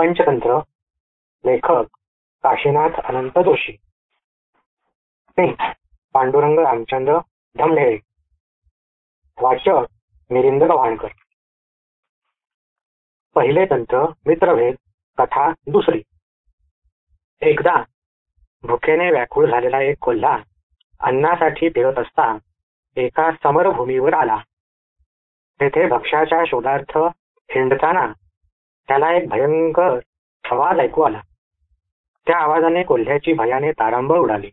पंचतंत्र लेखक काशीनाथ अनंत जोशी. पांडुरंग रामचंद्र धमढेळे वाचक मिरिंद गव्हाणकर पहिले तंत्र मित्रभेद कथा दुसरी. एकदा भुकेने व्याकुळ झालेला एक कोल्हा अन्नासाठी फिरत असता एका समरभूमीवर आला. तेथे भक्ष्याच्या शोधार्थ हिंडताना त्याला एक भयंकर आवाज ऐकू आला. त्या आवाजाने कोल्ह्याची भयाने तारांबळ उडाली.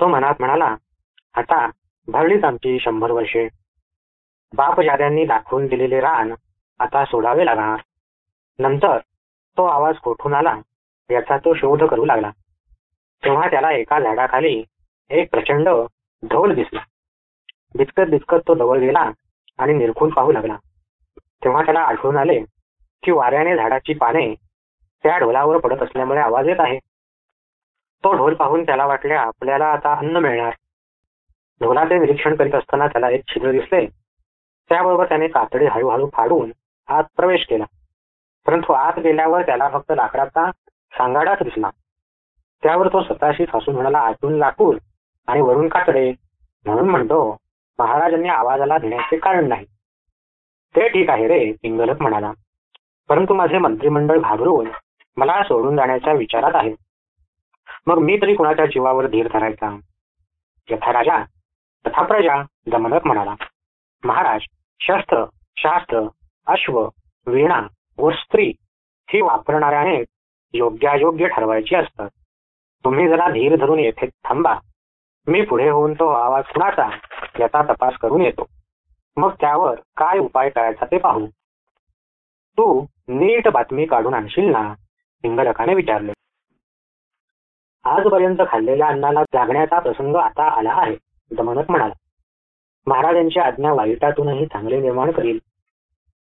तो मनात म्हणाला आता भरलीच आमची शंभर वर्षे. बापजाऱ्यांनी दाखवून दिलेले रान आता सोडावे लागणार. नंतर तो आवाज कोठून आला याचा तो शोध करू लागला. तेव्हा त्याला एका झाडाखाली एक प्रचंड ढोल दिसला. बिचकत बिचकत तो जवळ गेला आणि निरखून पाहू लागला. तेव्हा त्याला आठवून आले की वाऱ्याने झाडाची पाने त्या ढोलावर पडत असल्यामुळे आवाज येत आहे. तो ढोल पाहून त्याला वाटले आपल्याला आता अन्न मिळणार. ढोलाचे निरीक्षण करीत असताना त्याला एक छिद्र दिसले. त्याबरोबर त्याने कातडी हळूहळू फाडून आत प्रवेश केला. परंतु आत गेल्यावर त्याला फक्त लाकडाचा सांगाडाच दिसला. त्यावर तो स्वतःशी हसून म्हणाला आतून लाकूड आणि वरून कातडे. म्हणून म्हणतो महाराजांनी आवाजाला देण्याचे कारण नाही. ते ठीक आहे रे पिंगलक म्हणाला. परंतु माझे मंत्रिमंडळ घाबरून मला सोडून जाण्याच्या विचारात आहे मग मी तरी कुणाच्या जीवावर धीर धरायचा? यथा राजा तथा प्रजा दमनक म्हणाला. महाराज शस्त्र शास्त्र अश्व वीणा व स्त्री ही वापरणाऱ्याने योग्यायोग्य ठरवायची असतात. तुम्ही जरा धीर धरून येथे थांबा. मी पुढे होऊन तो आवाज कुणाचा याचा तपास करून येतो. मग त्यावर काय उपाय करायचा ते पाहू. तू नीट बातमी काढून आणशील ना? पिंगलकाने विचारले. आजपर्यंत खाल्लेल्या अन्नाला जागण्याचा प्रसंग आता आला आहे दमनक म्हणाला. महाराजांची आज्ञा वाईटातूनही चांगले निर्माण करील.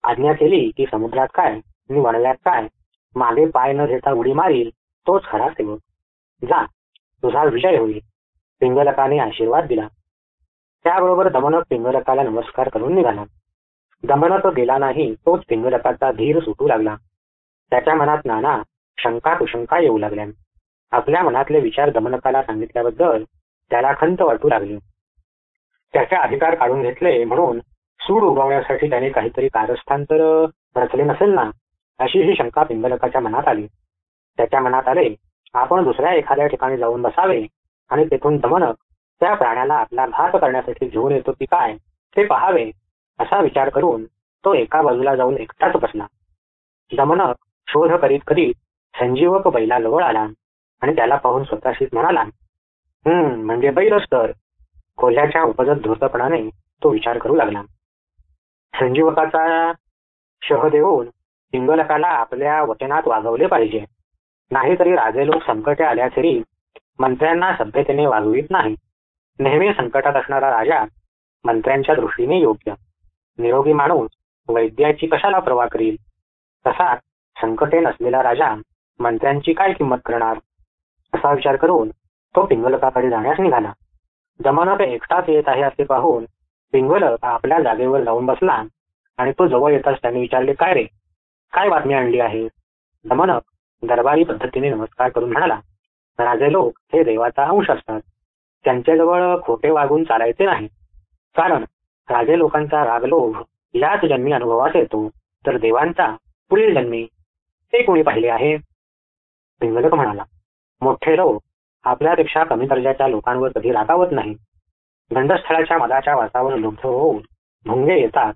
आज्ञा केली की समुद्रात काय आणि वणव्यात काय मागे पाय न घेता उडी मारील तोच खरा सेवक. जा तुझा विजय होईल पिंगलकाने आशीर्वाद दिला. त्याबरोबर दमनक पिंगलकाला नमस्कार करून निघाला. दमनक गेला नाही तोच पिंगलकाचा धीर सुटू लागला. त्याच्या मनात नाना शंका कुशंका येऊ लागल्या. आपल्या मनातले विचार दमनकाला सांगितल्याबद्दल त्याला खंत वाटू लागली. त्याचे अधिकार काढून घेतले म्हणून सूड उगवण्यासाठी त्याने काहीतरी कारस्थान तर रचले नसेल ना अशी ही शंका पिंगलकाच्या मनात आली. त्याच्या मनात आले आपण दुसऱ्या एखाद्या ठिकाणी जाऊन बसावे आणि तेथून दमनक त्या प्राण्याला आपला घात करण्यासाठी घेऊन येतो की काय ते पहावे. असा विचार करून तो एका बाजूला जाऊन एकटाच बसला. दमनक शोध करीत करीत संजीवक बैलाजवळ आला आणि त्याला पाहून स्वतःशीच म्हणाला हम्म म्हणजे बैलच तर कोल्ह्याच्या उपजत धूर्तपणाने तो विचार करू लागला. संजीवकाचा शह देऊन पिंगलकाला आपल्या वचनात वागवले पाहिजे. नाहीतरी राजे लोक संकटे आल्याखेरी मंत्र्यांना सभ्यतेने वागवित नाही. नेहमी संकटात असणारा राजा मंत्र्यांच्या दृष्टीने योग्य. निरोगी माणूस वैद्याची कशाला प्रवा करील? तसा संकटे नसलेला राजा मंत्र्यांची काय किंमत करणार? असा विचार करून तो पिंगलकाकडे जाण्यास निघाला. जमानक एकटाच येत आहे असे पाहून पिंगलक आपल्या जागेवर जाऊन बसला आणि तो जवळ येताच त्याने विचारले काय रे? काय बातमी आणली आहे? दमनक दरबारी पद्धतीने नमस्कार करून म्हणाला राजे लोक हे देवाचा अंश असतात. त्यांच्याजवळ खोटे वागून चालायचे नाही. कारण राजे लोकांचा रागलोभ याच जन्मी अनुभवास येतो. तर देवांचा पुढील जन्मी ते कोणी पाहिले आहे? पिंगलक म्हणाला मोठे लोक आपल्यापेक्षा कमी दर्जाच्या लोकांवर कधी रागावत नाही गंडस्थळाच्या मदाच्या वासावर लुब्ध होऊन भुंगे येतात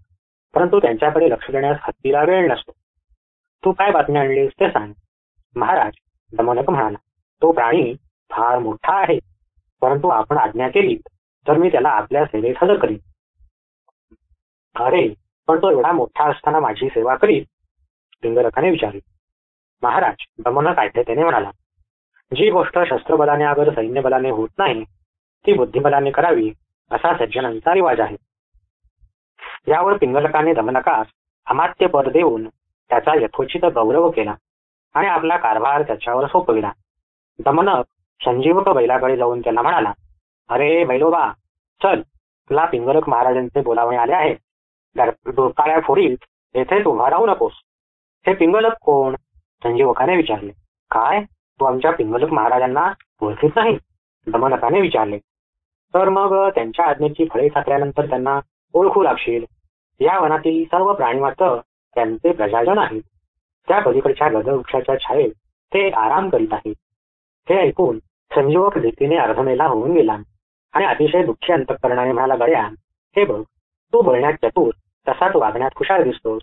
परंतु त्यांच्याकडे लक्ष देण्यास हत्तीला वेळ नसतो. तू काय बातमी आणलीस ते सांग. महाराज दमनक म्हणाला तो प्राणी फार मोठा आहे परंतु आपण आज्ञा केली तर मी त्याला आपल्या सेवेत हजर करीन. अरे पण तो एवढा मोठा असताना माझी सेवा करीत? लिंगरथाने विचारले. महाराज दमनक त्याने म्हणाला. जी गोष्ट शस्त्रबलाने अगर सैन्यबलाने होत नाही ती बुद्धिबलाने करावी असा सज्जनांचा रिवाज आहे. यावर पिंगलकाने दमनकास अमात्य पद देऊन त्याचा यथोचित गौरव केला आणि आपला कारभार त्याच्यावर सोपविला. दमनक संजीवक बैलाकडे जाऊन त्याला म्हणाला अरे बैलोबा चल तुला पिंगलक महाराजांचे बोलावणे आले आहे डोकाळ्या फोडील येथेच उभा राहू नकोस हे पिंगलक कोण संजीवकाने विचारले काय तू आमच्या पिंगलक महाराजांना ओळखीत नाही दमनकाने विचारले तर मग त्यांच्या आज्ञेची फळे खातल्यानंतर त्यांना ओळखू लागशील या वनातील सर्व प्राणी मात्र त्यांचे प्रजाजन आहेत त्या पलीकडच्या गजवृक्षाच्या छायेत ते आराम करीत आहेत हे ऐकून संजीवक भीतीने अर्धमेला होऊन गेला आणि अतिशय दुःखी अंतकरणाने म्हणाला गड्या हे बघ तू बोलण्यात चतुर तसाच वागण्यात हुशार दिसतोस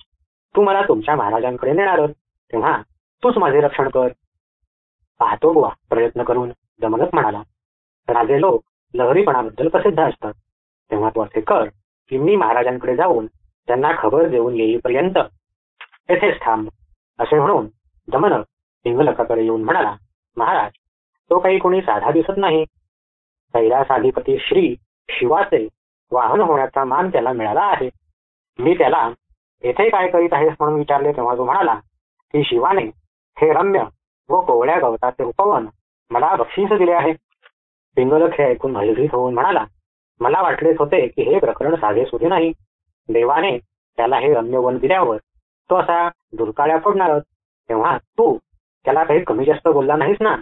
तू मला तुमच्या महाराजांकडे नेणारच तेव्हा तूच माझे रक्षण कर. पाहतो बुवा प्रयत्न करून दमनक म्हणाला. राजे लोक लहरीपणाबद्दल प्रसिद्ध असतात. तेव्हा तू असे कर की मी महाराजांकडे जाऊन त्यांना खबर देऊन येईपर्यंत येथेच थांब. असे म्हणून दमनक पिंगलकाकडे येऊन म्हणाला महाराज तो काही कोणी साधा दिसत नाही. कैलासाधिपती श्री शिवाचे वाहन होण्याचा मान त्याला मिळाला आहे. मी त्याला येथे काय करीत आहेस म्हणून विचारले तेव्हा तो म्हणाला की शिवाने हे रम्य व कोवळ्या गवताचे उपवन मला बक्षीस दिले आहे पिंगलक हे ऐकून भयभीत होऊन म्हणाला मला वाटलेच होते की हे प्रकरण साधे सुधे नाही. देवाने त्याला हे रम्य वन दिल्यावर तो असा दुर्काळ्या पडणारच तेव्हा तू त्याला काही कमी जास्त बोलला नाहीस ना?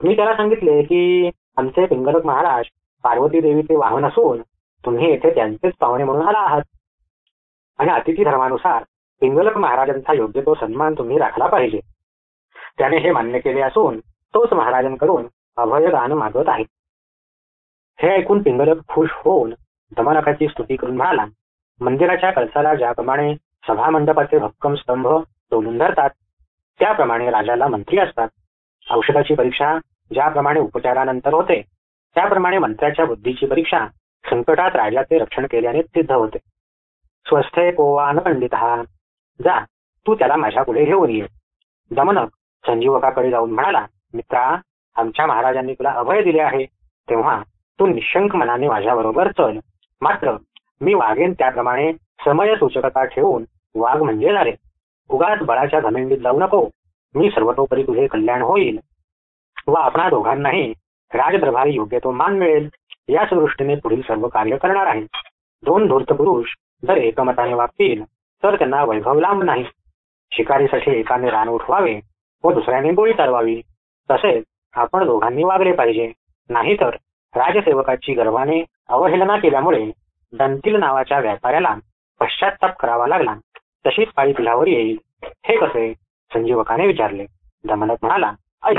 मी त्याला सांगितले की आमचे पिंगलक महाराज पार्वती देवीचे वाहन असून तुम्ही येथे त्यांचेच पाहुणे म्हणून आला आहात. आणि अतिथी धर्मानुसार पिंगलक महाराजांचा योग्य तो सन्मान तुम्ही राखला पाहिजे. त्याने हे मान्य केले असून तोच महाराजांकडून अभयदान मागवत आहे. हे ऐकून पिंगलक खुश होऊन दमनकाची स्तुती करून म्हणाला मंदिराच्या कळसाला ज्याप्रमाणे सभा मंडपाचे भक्कम स्तंभ तोलून धरतात त्याप्रमाणे राजाला मंत्री असतात. औषधाची परीक्षा ज्याप्रमाणे उपचारानंतर होते त्याप्रमाणे मंत्र्याच्या बुद्धीची परीक्षा संकटात राजाचे रक्षण केल्याने सिद्ध होते. स्वस्थे कोवान पंडित जा तू त्याला माझ्या पुढे घेऊन ये. दमनक संजीवकाकडे जाऊन म्हणाला मित्रा आमच्या महाराजांनी तुला अभय दिले आहे. तेव्हा तू निशंक मनाने माझ्याबरोबर चल. मात्र मी वागेन त्याप्रमाणे समय सूचकता ठेवून वाघ म्हणजे झाले. उगाच बळाच्या घमेंडीत जाऊ नको. मी सर्वतोपरी तुझे कल्याण होईल. व आपणा दोघांनाही राजदरबारी योग्य तो मान मिळेल. याच दृष्टीने पुढील सर्व कार्य करणार आहे. दोन धूर्त पुरुष जर एकमताने वागतील तर त्यांना वैभव लांब नाही. शिकारीसाठी एकाने रान उठवावे व दुसऱ्याने गोळी चालवावी तसेच आपण दोघांनी वागले पाहिजे. नाहीतर राजसेवकाची गर्वाने अवहेलना केल्यामुळे दंतील नावाच्या व्यापाऱ्याला पश्चाताप करावा लागला. तशीच पाळी पिलावर येईल. हे कसे? संजीवकाने विचारले. दमनक म्हणाला ऐक